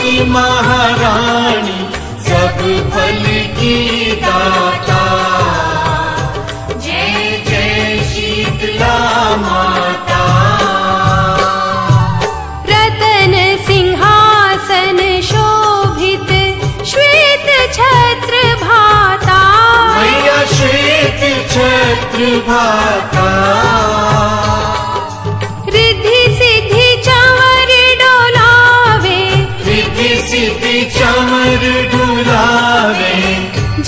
ज्योति महारानी सब फल की दाता। जय जय शीतला माता। रतन सिंहासन शोभित श्वेत छत्र भाता। मैया श्वेत छत्र भाता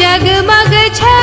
जगमग छवि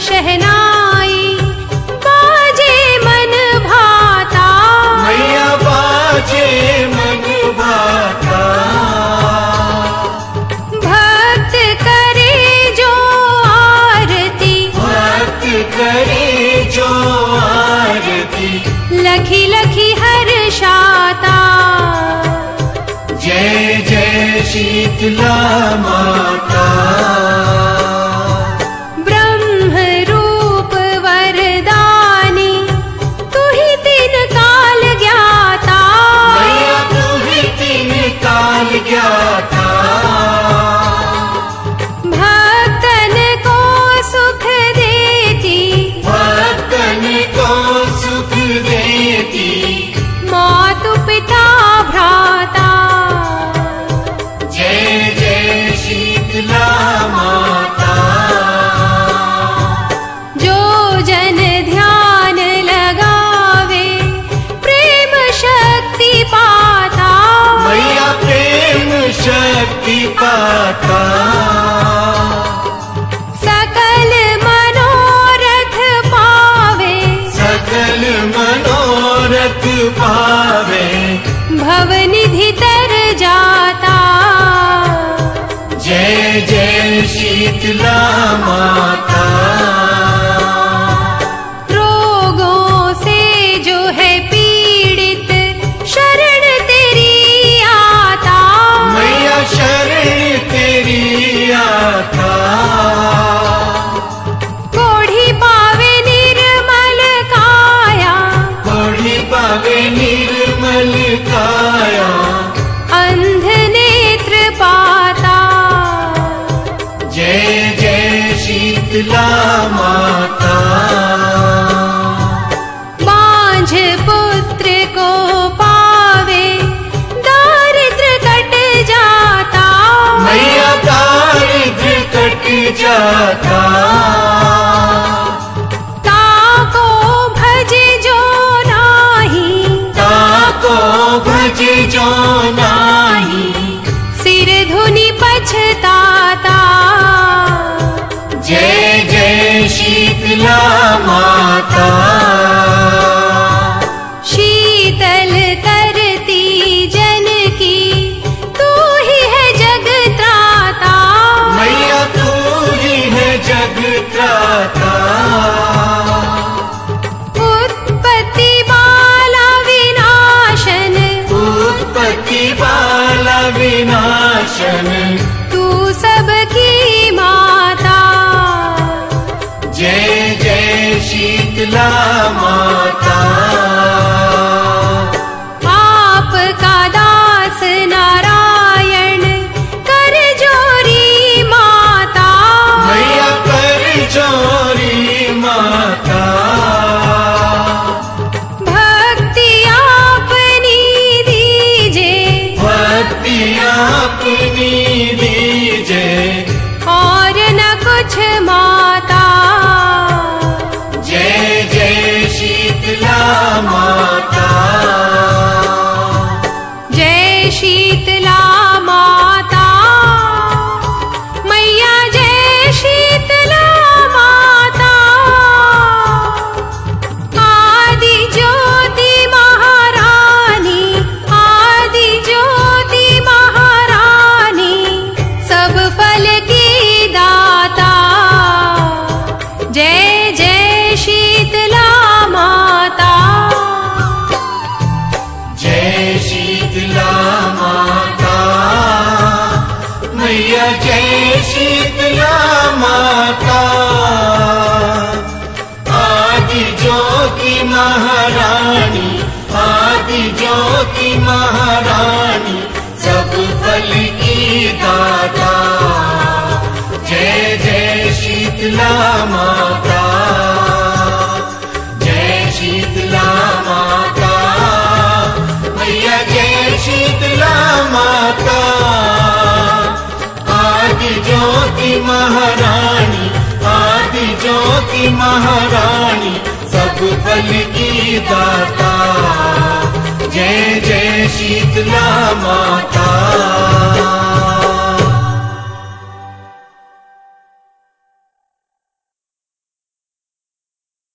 शहनाई। बाजे मन भाता। मैया बाजे मन भाता। भक्त करे जो आरती। भक्त करे जो आरती। लखी लखी हर शाता। जय जय शीतला माता पावे। भवनिधि तर जाता जय जय शीतला माता माता। बांझ पुत्र को पावे दारिद्र कट जाता। मैया दारिद्र कट जाता शीतला माता। शीतल करती जन की तू ही है जगत्राता। मैया तू ही है जगत्राता। उत्पत्ति बाला विनाशन। उत्पत्ति बाला विनाशन। जय जय शीतला माता। ीला मय शीतला मैया जय शीतला मदि ज्योति महाराणि आदि ज्योति महाराणि सक बलिता जय जय शीतला माता